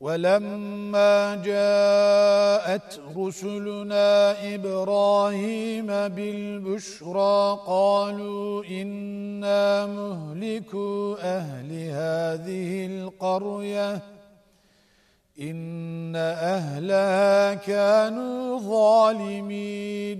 ولما جاءت رسلنا إبراهيم بالبشرى قالوا إنا مهلكوا أهل هذه القرية إن أهلها كانوا ظالمين.